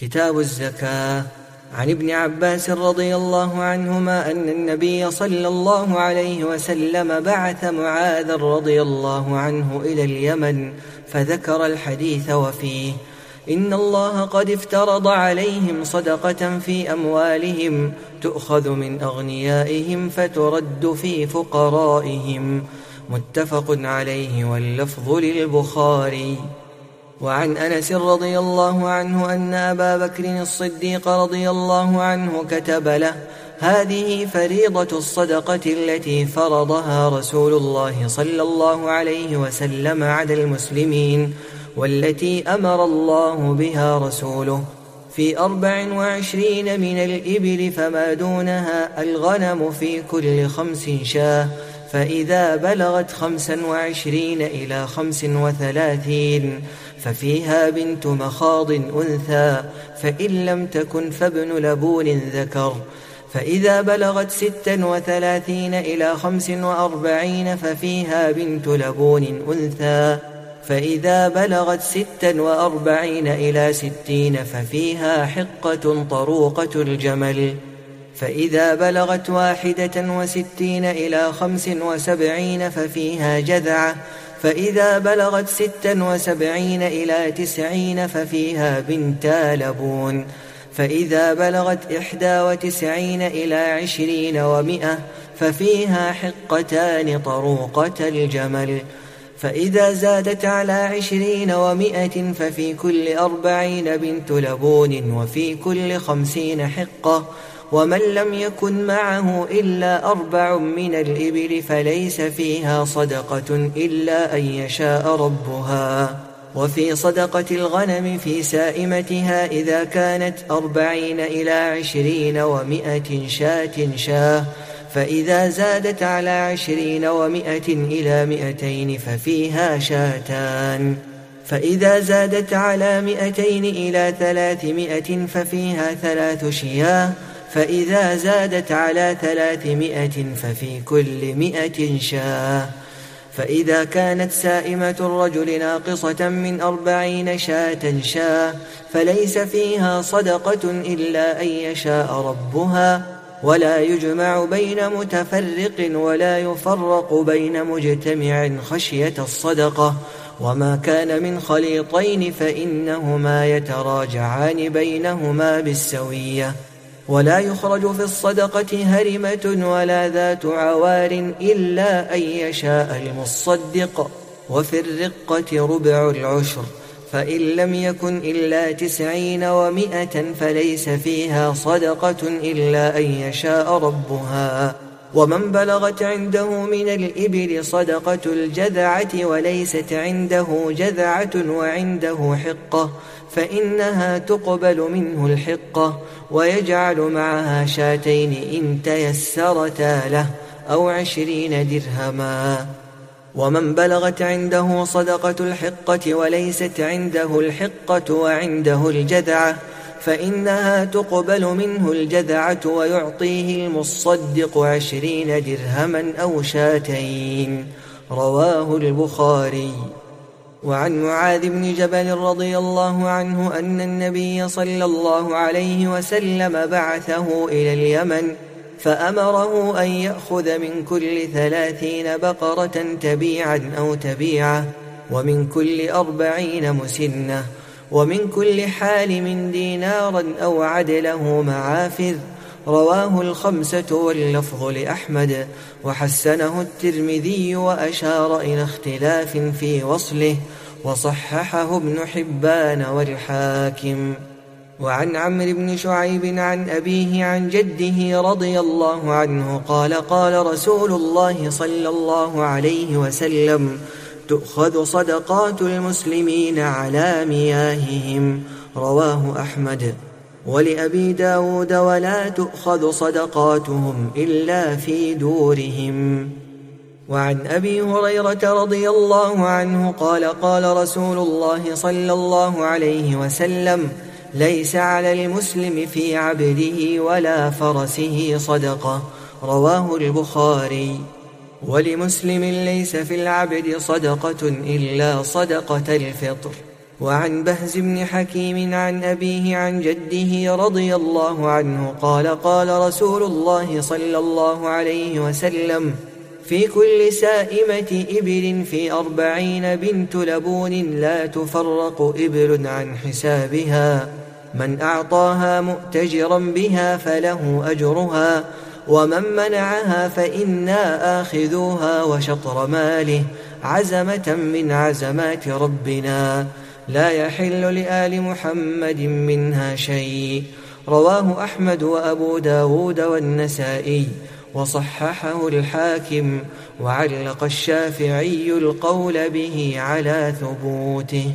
كتاب الزكاة. عن ابن عباس رضي الله عنهما أن النبي صلى الله عليه وسلم بعث معاذ رضي الله عنه إلى اليمن فذكر الحديث وفيه. إن الله قد افترض عليهم صدقة في أموالهم تؤخذ من أغنيائهم فترد في فقرائهم. متفق عليه واللفظ للبخاري. وعن أنس رضي الله عنه أن أبا بكر الصديق رضي الله عنه كتب له هذه فريضة الصدقة التي فرضها رسول الله صلى الله عليه وسلم على المسلمين والتي أمر الله بها رسوله. في أربع وعشرين من الإبل فما دونها الغنم في كل خمس شاة فإذا بلغت خمسا وعشرين إلى خمس وثلاثين ففيها بنت مخاض أنثى فإن لم تكن فابن لبون ذكر. فإذا بلغت ستا وثلاثين إلى خمس وأربعين ففيها بنت لبون أنثى. فإذا بلغت ستا وأربعين إلى ستين ففيها حقة طروقة الجمل. فإذا بلغت واحدة وستين إلى خمس وسبعين ففيها جذعة فإذا بلغت ستا وسبعين إلى تسعين ففيها بنتا لبون فإذا بلغت إحدى وتسعين إلى عشرين ومئة ففيها حقتان طروقة الجمل فإذا زادت على عشرين ومئة ففي كل أربعين بنت لبون وفي كل خمسين حقة ومن لم يكن معه إلا أربع من الإبل فليس فيها صدقة إلا أن يشاء ربها. وفي صدقة الغنم في سائمتها إذا كانت أربعين إلى عشرين ومائة شاة شاة فإذا زادت على عشرين ومائة إلى مئتين ففيها شاتان. فإذا زادت على مئتين إلى ثلاثمائة ففيها ثلاث شياه فإذا زادت على ثلاثمائة ففي كل مئة شاة. فإذا كانت سائمة الرجل ناقصة من أربعين شاة شاة فليس فيها صدقة إلا أن يشاء ربها ولا يجمع بين متفرق ولا يفرق بين مجتمع خشية الصدقة. وما كان من خليطين فإنهما يتراجعان بينهما بالسوية. ولا يخرج في الصدقة هرمة ولا ذات عوار إلا أن يشاء المصدق. وفي الرقة ربع العشر. فإن لم يكن إلا تسعين ومائة فليس فيها صدقة إلا أن يشاء ربها. ومن بلغت عنده من الإبل صدقة الجذعة وليست عنده جذعة وعنده حقة فإنها تقبل منه الحقة ويجعل معها شاتين إن تيسرتا له أو عشرين درهما ومن بلغت عنده صدقة الحقة وليست عنده الحقة وعنده الجذعة فإنها تقبل منه الجذعة ويعطيه المصدق عشرين درهما أو شاتين. رواه البخاري. وعن معاذ بن جبل رضي الله عنه أن النبي صلى الله عليه وسلم بعثه إلى اليمن فأمره أن يأخذ من كل ثلاثين بقرة تبيعا أو تبيعة ومن كل أربعين مسنة. ومن كل حالم دينارا أو عدله معافذ. رواه الخمسة واللفظ لأحمد. وحسنه الترمذي وأشار إلى اختلاف في وصله. وصححه ابن حبان والحاكم. وعن عمرو بن شعيب عن أبيه عن جده رضي الله عنه قال قال رسول الله صلى الله عليه وسلم تؤخذ صدقات المسلمين على مياههم. رواه أحمد. ولأبي داود ولا تؤخذ صدقاتهم إلا في دورهم. وعن أبي هريرة رضي الله عنه قال قال رسول الله صلى الله عليه وسلم ليس على المسلم في عبده ولا فرسه صدقة. رواه البخاري. ولمسلم ليس في العبد صدقة إلا صدقة الفطر. وعن بهز بن حكيم عن أبيه عن جده رضي الله عنه قال قال رسول الله صلى الله عليه وسلم في كل سائمة إبل في أربعين بنت لبون لا تفرق إبل عن حسابها. من أعطاها مؤتجرا بها فله أجرها ومن منعها فإنا آخذوها وشطر ماله عزمة من عزمات ربنا لا يحل لآل محمد منها شيء. رواه أحمد وأبو داود والنسائي وصححه الحاكم وعلق الشافعي القول به على ثبوته.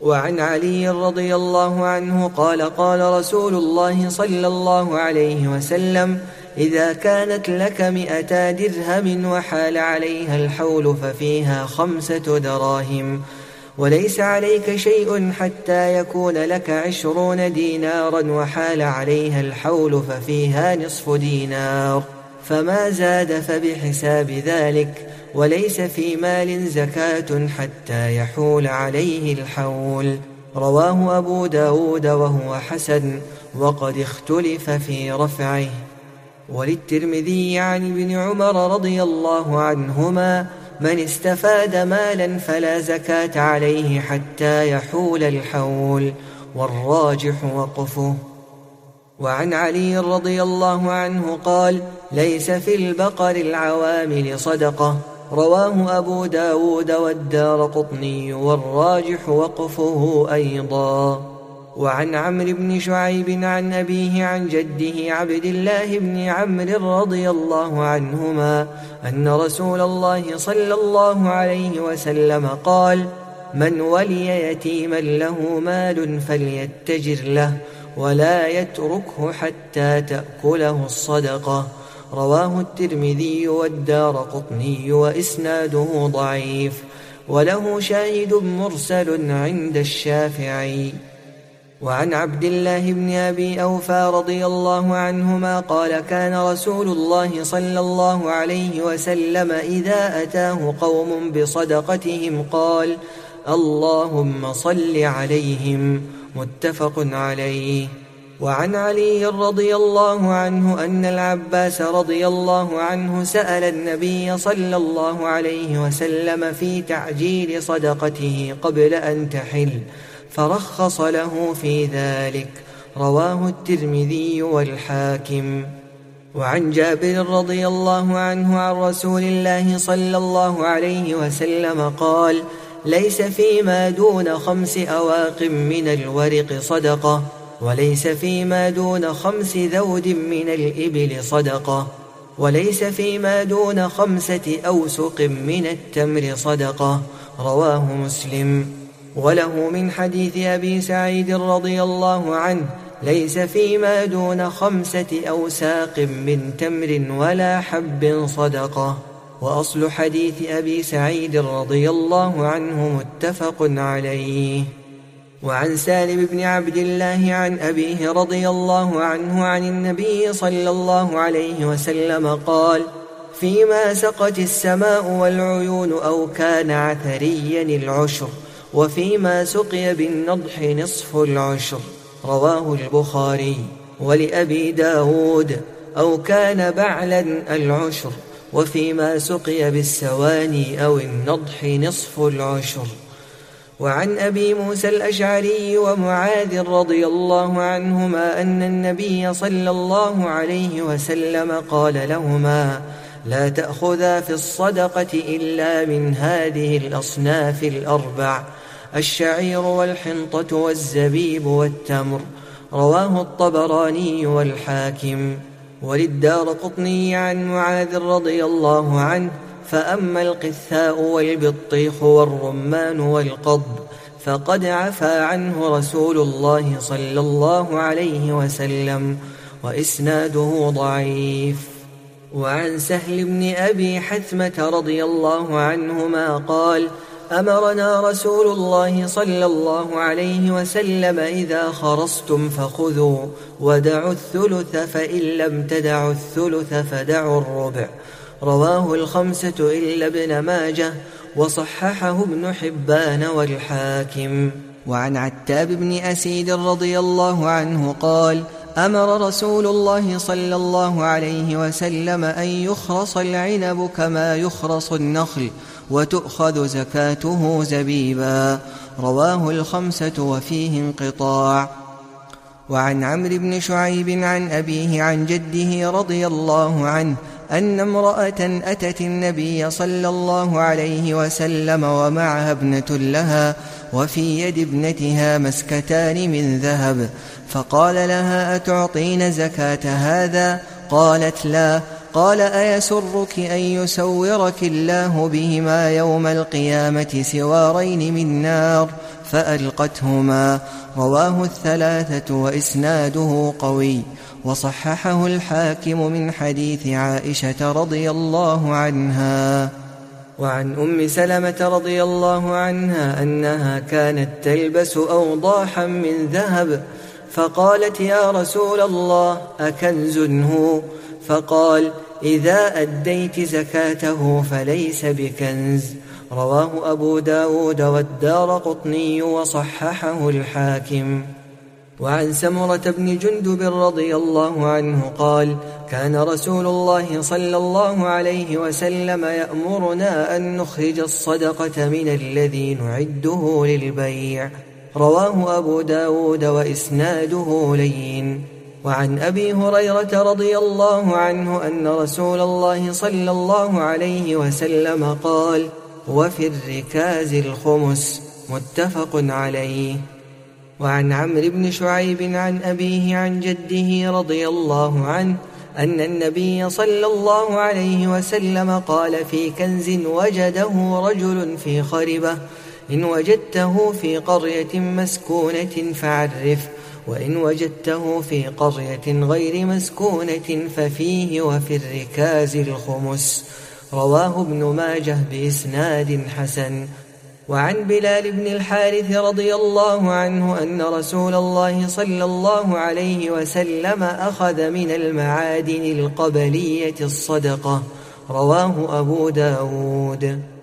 وعن علي رضي الله عنه قال قال رسول الله صلى الله عليه وسلم إذا كانت لك مئتا درهم وحال عليها الحول ففيها خمسة دراهم. وليس عليك شيء حتى يكون لك عشرون دينارا وحال عليها الحول ففيها نصف دينار. فما زاد فبحساب ذلك وليس في مال زكاة حتى يحول عليه الحول. رواه أبو داود وهو حسن وقد اختلف في رفعه. وللترمذي عن ابن عمر رضي الله عنهما من استفاد مالا فلا زكاة عليه حتى يحول الحول والراجح وقفه. وعن علي رضي الله عنه قال ليس في البقر العوامل صدقة. رواه أبو داود والدار قطني والراجح وقفه أيضا. وعن عمرو بن شعيب عن أبيه عن جده عبد الله بن عمرو رضي الله عنهما أن رسول الله صلى الله عليه وسلم قال من ولي يتيما له مال فليتجر له ولا يتركه حتى تأكله الصدقة. رواه الترمذي والدار قطني وإسناده ضعيف. وله شاهد مرسل عند الشافعي. وعن عبد الله بن أبي أوفى رضي الله عنهما قال كان رسول الله صلى الله عليه وسلم إذا أتاه قوم بصدقتهم قال اللهم صل عليهم متفق عليه. وعن علي رضي الله عنه أن العباس رضي الله عنه سأل النبي صلى الله عليه وسلم في تعجيل صدقته قبل أن تحل. فرخص له في ذلك. رواه الترمذي والحاكم. وعن جابر رضي الله عنه عن رسول الله صلى الله عليه وسلم قال ليس فيما دون خمس أواق من الورق صدقة وليس فيما دون خمس ذود من الإبل صدقة وليس فيما دون خمسة أوسق من التمر صدقة. رواه مسلم. وله من حديث أبي سعيد رضي الله عنه ليس فيما دون خمسة أوساق من تمر ولا حب صدقة. وأصل حديث أبي سعيد رضي الله عنه متفق عليه. وعن سالم بن عبد الله عن أبيه رضي الله عنه عن النبي صلى الله عليه وسلم قال فيما سقت السماء والعيون أو كان عثريا العشر وفيما سقي بالنضح نصف العشر رواه البخاري ولأبي داود أو كان بعلا العشر وفيما سقي بالسواني أو النضح نصف العشر. وعن أبي موسى الأشعري ومعاذ رضي الله عنهما أن النبي صلى الله عليه وسلم قال لهما لا تأخذا في الصدقة إلا من هذه الأصناف الأربع الشعير والحنطة والزبيب والتمر رواه الطبراني والحاكم. وللدار قطني عن معاذ رضي الله عنه فأما القثاء والبطيخ والرمان والقض فقد عفى عنه رسول الله صلى الله عليه وسلم وإسناده ضعيف. وعن سهل بن أبي حثمة رضي الله عنهما قال أمرنا رسول الله صلى الله عليه وسلم إذا خرصتم فخذوا ودعوا الثلث فإن لم تدعوا الثلث فدعوا الربع. رواه الخمسة إلا ابن ماجه وصححه ابن حبان والحاكم. وعن عتاب بن أسيد رضي الله عنه قال أمر رسول الله صلى الله عليه وسلم أن يخرص العنب كما يخرص النخل وتؤخذ زكاته زبيبا. رواه الخمسة وفيه انقطاع. وعن عمرو بن شعيب عن أبيه عن جده رضي الله عنه أن امرأة أتت النبي صلى الله عليه وسلم ومعها ابنة لها وفي يد ابنتها مسكتان من ذهب. فقال لها أتعطين زكاة هذا؟ قالت لا. قال أيسرك أن يسورك الله بهما يوم القيامة سوارين من نار فألقتهما. رواه الثلاثة وإسناده قوي. وصححه الحاكم من حديث عائشة رضي الله عنها. وعن أم سلمة رضي الله عنها أنها كانت تلبس أوضاحا من ذهب. فقالت يا رسول الله أكنز هو؟ فقال إذا أديت زكاته فليس بكنز. رواه أبو داود والدار قطني وصححه الحاكم. وعن سمرة بن جندب رضي الله عنه قال كان رسول الله صلى الله عليه وسلم يأمرنا أن نخرج الصدقة من الذي نعده للبيع. رواه أبو داود وإسناده لين. وعن أبي هريرة رضي الله عنه أن رسول الله صلى الله عليه وسلم قال وفي الركاز الخمس متفق عليه. وعن عمرو بن شعيب عن أبيه عن جده رضي الله عنه أن النبي صلى الله عليه وسلم قال في كنز وجده رجل في خربة إن وجدته في قرية مسكونة فعرف وإن وجدته في قرية غير مسكونة ففيه وفي الركاز الخمس. رواه ابن ماجه بإسناد حسن. وعن بلال بن الحارث رضي الله عنه أن رسول الله صلى الله عليه وسلم أخذ من المعادن القبلية الصدقة. رواه أبو داود.